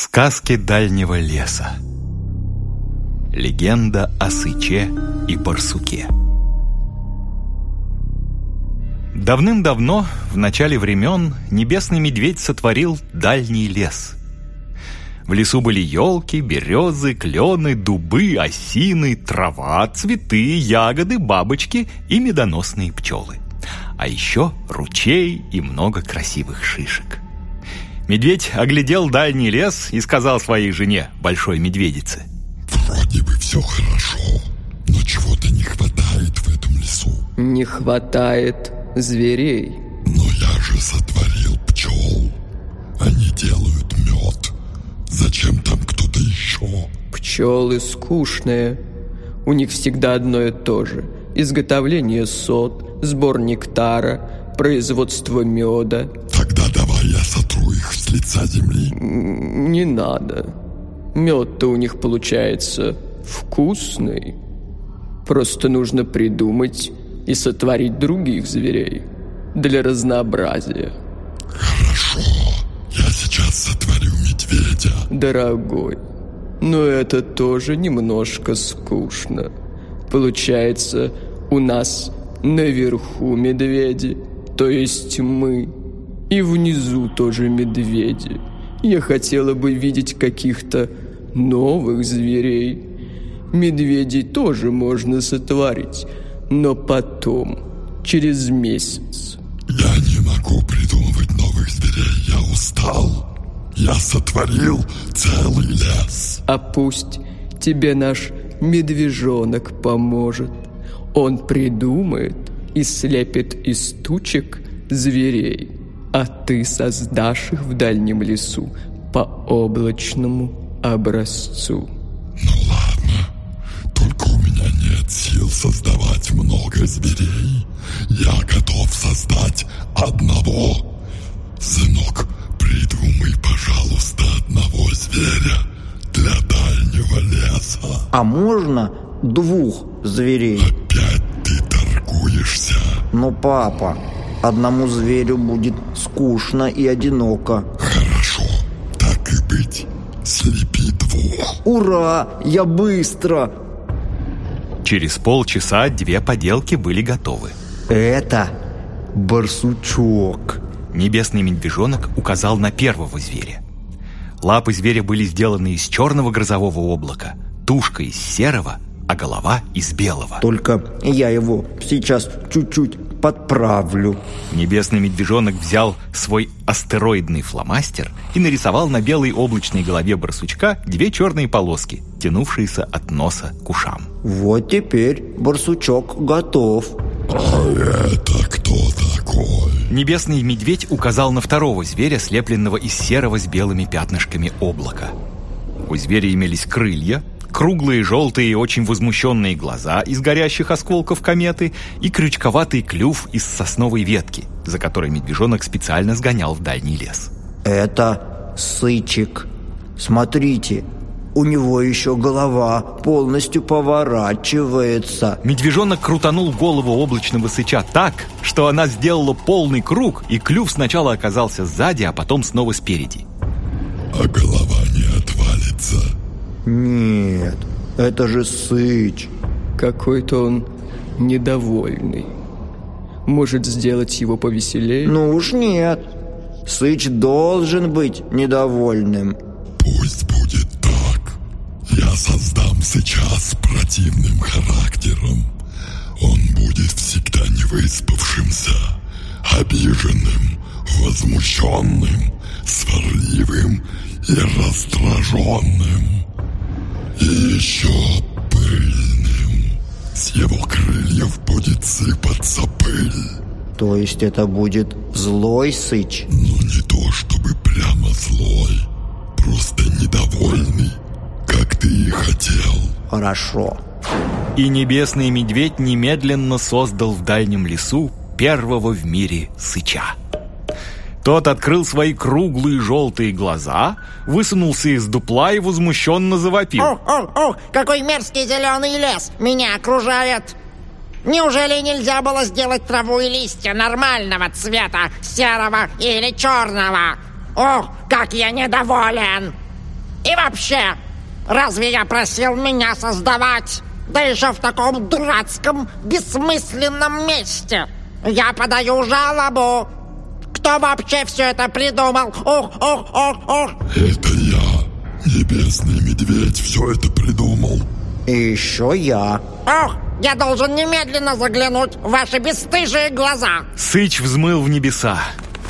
Сказки дальнего леса. Легенда о сыче и барсуке. Давным-давно, в начале времен, небесный медведь сотворил дальний лес. В лесу были елки, березы, клены, дубы, осины, трава, цветы, ягоды, бабочки и медоносные пчелы. А еще ручей и много красивых шишек. Медведь оглядел дальний лес и сказал своей жене, большой медведице. Вроде бы все хорошо, но чего-то не хватает в этом лесу. Не хватает зверей. Но я же сотворил пчел. Они делают мед. Зачем там кто-то еще? Пчелы скучные. У них всегда одно и то же. Изготовление сот, сбор нектара, производство меда. Тогда давай я сотру их с лица земли. Не надо. Мед-то у них получается вкусный. Просто нужно придумать и сотворить других зверей для разнообразия. Хорошо, я сейчас сотворю медведя. Дорогой, но это тоже немножко скучно. Получается, у нас наверху медведи, то есть мы, и внизу тоже медведи. Я хотела бы видеть каких-то новых зверей. Медведей тоже можно сотворить, но потом, через месяц. Я не могу придумывать новых зверей, я устал. Я сотворил целый лес. А пусть тебе наш медвежонок поможет. Он придумает и слепит из тучек зверей, а ты создашь их в дальнем лесу по облачному образцу. Ну ладно, только у меня нет сил создавать много зверей. Я готов создать одного. Сынок, придумай, пожалуйста, одного зверя для дальнего леса. А можно двух зверей? Опять ты торгуешься? Но, папа, одному зверю будет скучно и одиноко. Хорошо, так и быть. Слепи двух. Ура! Я быстро! Через полчаса две поделки были готовы. Это барсучок. Небесный медвежонок указал на первого зверя. Лапы зверя были сделаны из черного грозового облака, тушка из серого, а голова из белого. Только я его сейчас чуть-чуть подправлю. Небесный медвежонок взял свой астероидный фломастер и нарисовал на белой облачной голове барсучка две черные полоски, тянувшиеся от носа к ушам. Вот теперь барсучок готов. А это кто такой? Небесный медведь указал на второго зверя, слепленного из серого с белыми пятнышками облака. У зверя имелись крылья, круглые, желтые и очень возмущенные глаза из горящих осколков кометы и крючковатый клюв из сосновой ветки, за которой медвежонок специально сгонял в дальний лес. Это сычик. Смотрите, у него еще голова полностью поворачивается. Медвежонок крутанул голову облачного сыча так, что она сделала полный круг, и клюв сначала оказался сзади, а потом снова спереди. А голова. Нет, это же сыч. Какой-то он недовольный. Может сделать его повеселее? Ну уж нет. Сыч должен быть недовольным. Пусть будет так. Я создам сейчас противным характером. Он будет всегда невыспавшимся, обиженным, возмущенным, сварливым и раздраженным. И еще пыльным. С его крыльев будет сыпаться пыль. То есть это будет злой сыч? Но не то чтобы прямо злой, просто недовольный, как ты и хотел. Хорошо. И небесный медведь немедленно создал в дальнем лесу первого в мире сыча. Тот открыл свои круглые желтые глаза, высунулся из дупла и возмущенно завопил. Ух, ух, ух, какой мерзкий зеленый лес меня окружает! Неужели нельзя было сделать траву и листья нормального цвета, серого или черного? Ох, как я недоволен! И вообще, разве я просил меня создавать? Да еще в таком дурацком, бессмысленном месте. Я подаю жалобу. Кто вообще все это придумал? Ох, ох, ох, ох. Это я, небесный медведь, все это придумал. И еще я. Ох, я должен немедленно заглянуть в ваши бесстыжие глаза. Сыч взмыл в небеса.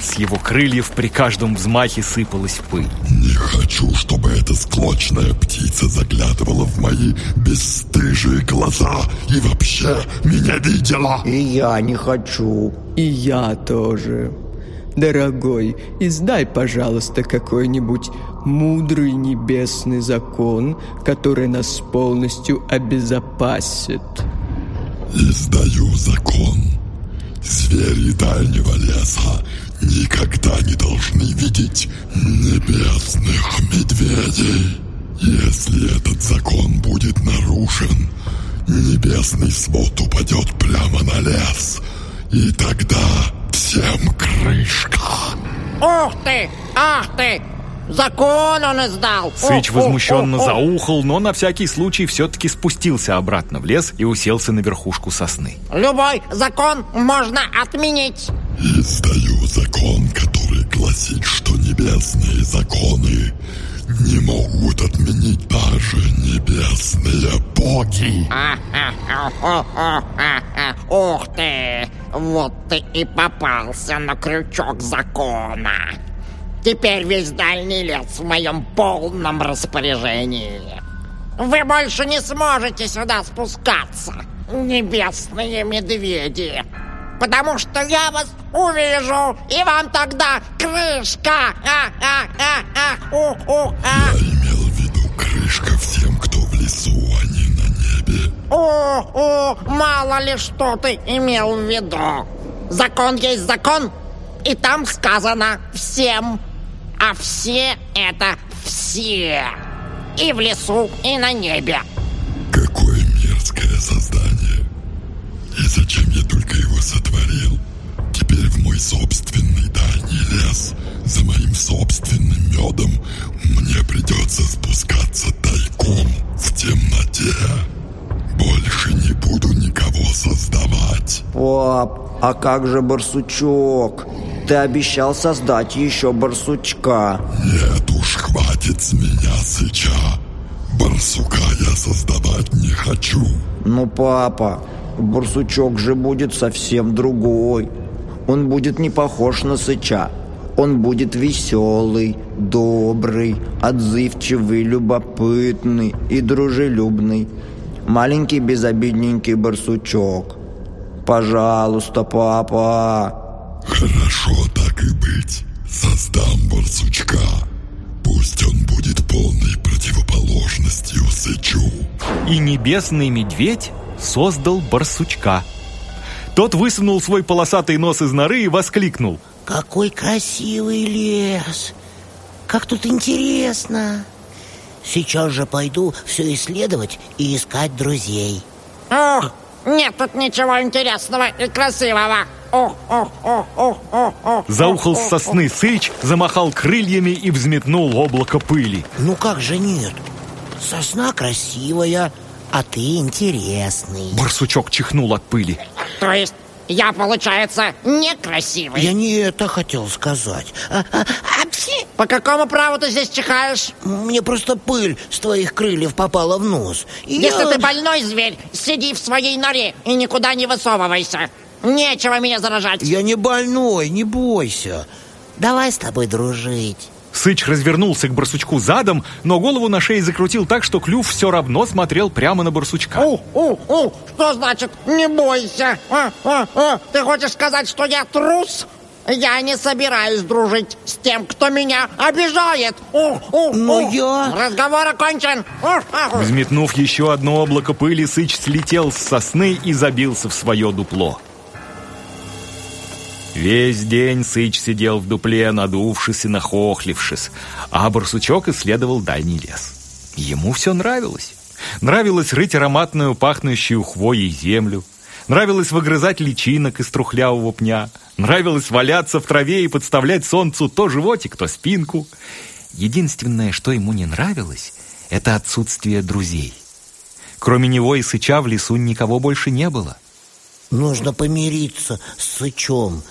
С его крыльев при каждом взмахе сыпалась пыль. Не хочу, чтобы эта склочная птица заглядывала в мои бесстыжие глаза и вообще меня видела. И я не хочу. И я тоже. Дорогой, издай, пожалуйста, какой-нибудь мудрый небесный закон, который нас полностью обезопасит. Издаю закон. Звери дальнего леса никогда не должны видеть небесных медведей. Если этот закон будет нарушен, небесный свод упадет прямо на лес. И тогда всем крышка. Ух ты! Ах ты! Закон он издал! Сыч возмущенно ух, ух. заухал, но на всякий случай все-таки спустился обратно в лес и уселся на верхушку сосны. Любой закон можно отменить. Издаю закон, который гласит, что небесные законы не могут отменить даже небесные боги. Ух ты! Вот ты и попался на крючок закона. Теперь весь дальний лес в моем полном распоряжении. Вы больше не сможете сюда спускаться, небесные медведи. Потому что я вас увижу, и вам тогда крышка. А-а-а-а. Ух-ух-а. Я имел в виду крышка всем, кто в лесу, а не на небе. О, о, мало ли что ты имел в виду. Закон есть закон, и там сказано всем. А все это все. И в лесу, и на небе. Какое мерзкое создание. И зачем его сотворил? Теперь в мой собственный дальний лес, за моим собственным медом, мне придется спускаться тайком в темноте. Больше не буду никого создавать. Пап, а как же барсучок? Ты обещал создать еще барсучка. Нет уж, хватит с меня сыча. Барсука я создавать не хочу. Ну, папа, барсучок же будет совсем другой. Он будет не похож на сыча. Он будет веселый, добрый, отзывчивый, любопытный и дружелюбный. Маленький безобидненький барсучок. Пожалуйста, папа. Хорошо так и быть. Создам барсучка. Пусть он будет полной противоположностью сычу. И небесный медведь создал барсучка. Тот высунул свой полосатый нос из норы и воскликнул. Какой красивый лес! Как тут интересно! Сейчас же пойду все исследовать и искать друзей. Ох, нет тут ничего интересного и красивого. Ох, ох, ох. Заухал с сосны Сыч, замахал крыльями и взметнул облако пыли. Ну как же нет? Сосна красивая, а ты интересный. Барсучок чихнул от пыли. То есть я, получается, некрасивый. Я не это хотел сказать. А, а, апси! По какому праву ты здесь чихаешь? Мне просто пыль с твоих крыльев попала в нос. И Если я- ты больной зверь, сиди в своей норе и никуда не высовывайся. Нечего меня заражать. Я не больной, не бойся. Давай с тобой дружить. Сыч развернулся к барсучку задом, но голову на шее закрутил так, что клюв все равно смотрел прямо на барсучка. У, у, у, что значит не бойся? А, а, а, ты хочешь сказать, что я трус? Я не собираюсь дружить с тем, кто меня обижает. У, у, Но у. я- Разговор окончен. А. Взметнув еще одно облако пыли, Сыч слетел с сосны и забился в свое дупло. Весь день Сыч сидел в дупле, надувшись и нахохлившись, а барсучок исследовал дальний лес. Ему все нравилось. Нравилось рыть ароматную, пахнущую хвоей землю. Нравилось выгрызать личинок из трухлявого пня. Нравилось валяться в траве и подставлять солнцу то животик, то спинку. единственное, что ему не нравилось, это отсутствие друзей. Кроме него и Сыча в лесу никого больше не было. Нужно помириться с Сычом.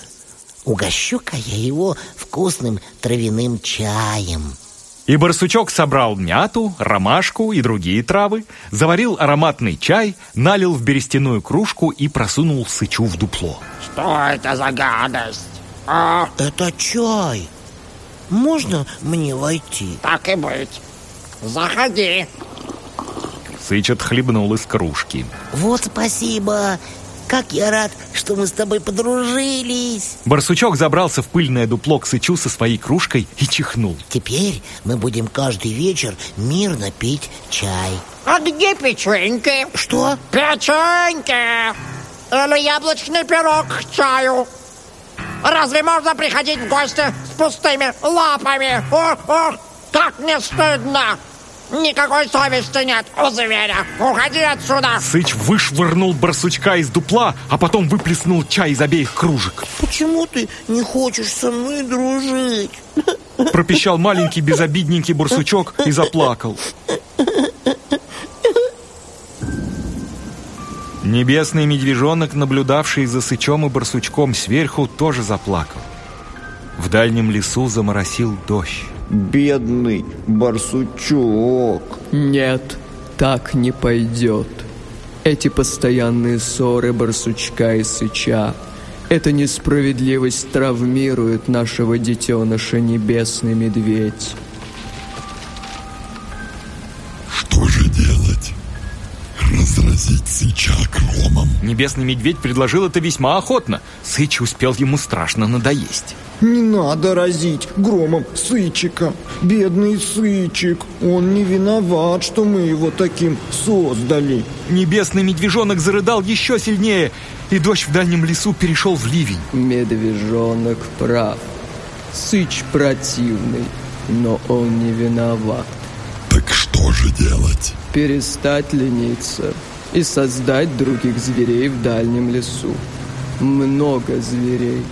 Угощу-ка я его вкусным травяным чаем. И барсучок собрал мяту, ромашку и другие травы, заварил ароматный чай, налил в берестяную кружку и просунул Сычу в дупло. Что это за гадость? А, Это чай. Можно мне войти? так и быть. Заходи. Сыч отхлебнул из кружки. Вот спасибо. Как я рад, что мы с тобой подружились. Барсучок забрался в пыльное дупло к Сычу со своей кружкой и чихнул. Теперь мы будем каждый вечер мирно пить чай. А где печеньки? Что? Печеньки! Или яблочный пирог к чаю? Разве можно приходить в гости с пустыми лапами? Ох, ох, как мне стыдно! Никакой совести нет у зверя. Уходи отсюда! Сыч вышвырнул барсучка из дупла, а потом выплеснул чай из обеих кружек. Почему ты не хочешь со мной дружить? Пропищал маленький безобидненький барсучок и заплакал. Небесный медвежонок, наблюдавший за Сычом и барсучком сверху, тоже заплакал. В дальнем лесу заморосил дождь. Бедный барсучок. Нет, так не пойдет. Эти постоянные ссоры барсучка и сыча, эта несправедливость травмирует нашего детеныша небесный медведь. Небесный медведь предложил это весьма охотно. Сыч успел ему страшно надоесть. Не надо разить громом Сычика. Бедный Сычик, он не виноват, что мы его таким создали. Небесный медвежонок зарыдал еще сильнее, и дождь в дальнем лесу перешел в ливень. Медвежонок прав. Сыч противный, но он не виноват. Так что же делать? Перестать лениться и создать других зверей в дальнем лесу. Много зверей,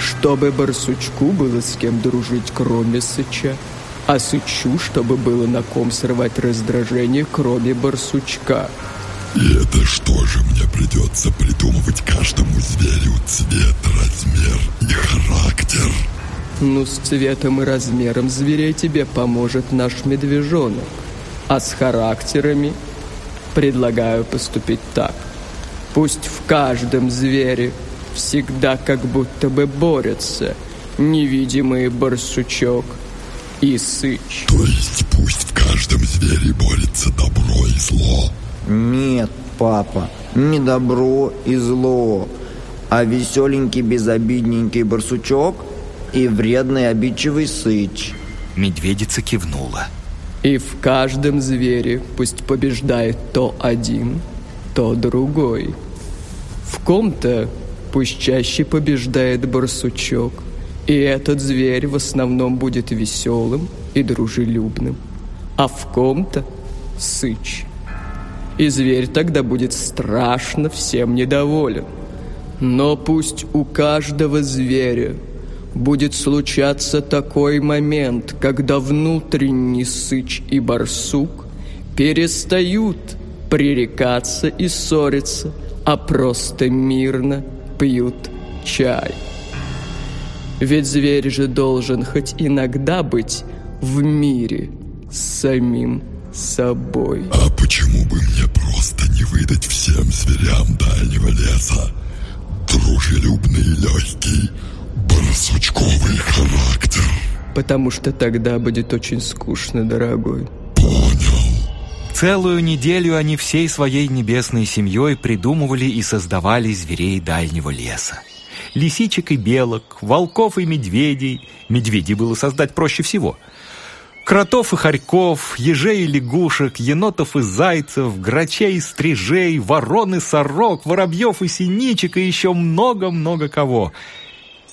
чтобы барсучку было с кем дружить, кроме сыча, а сычу, чтобы было на ком срывать раздражение, кроме барсучка. И это что же мне придется придумывать каждому зверю цвет, размер и характер? Ну, с цветом и размером зверей тебе поможет наш медвежонок. А с характерами предлагаю поступить так. Пусть в каждом звере всегда как будто бы борются невидимый барсучок и сыч. То есть пусть в каждом звере борется добро и зло. Нет, папа, не добро и зло, а веселенький безобидненький барсучок и вредный обидчивый сыч. Медведица кивнула. И в каждом звере пусть побеждает то один, то другой. В ком-то пусть чаще побеждает барсучок, и этот зверь в основном будет веселым и дружелюбным, а в ком-то сыч. И зверь тогда будет страшно всем недоволен. Но пусть у каждого зверя будет случаться такой момент, когда внутренний сыч и барсук перестают пререкаться и ссориться, а просто мирно пьют чай. Ведь зверь же должен хоть иногда быть в мире с самим собой. А почему бы мне просто не выдать всем зверям дальнего леса дружелюбный и легкий барсучковый характер? Потому что тогда будет очень скучно, дорогой. Понял. Целую неделю они всей своей небесной семьей придумывали и создавали зверей дальнего леса. Лисичек и белок, волков и медведей. Медведей было создать проще всего. Кротов и хорьков, ежей и лягушек, енотов и зайцев, грачей и стрижей, ворон и сорок, воробьев и синичек и еще много-много кого.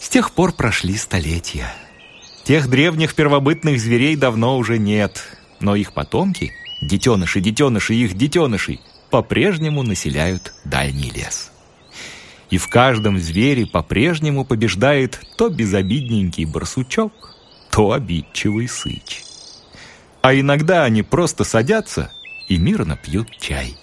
С тех пор прошли столетия. Тех древних первобытных зверей давно уже нет, но их потомки, детеныши, детеныши и их детенышей, по-прежнему населяют дальний лес. И в каждом звере по-прежнему побеждает то безобидненький барсучок, то обидчивый сыч. А иногда они просто садятся и мирно пьют чай.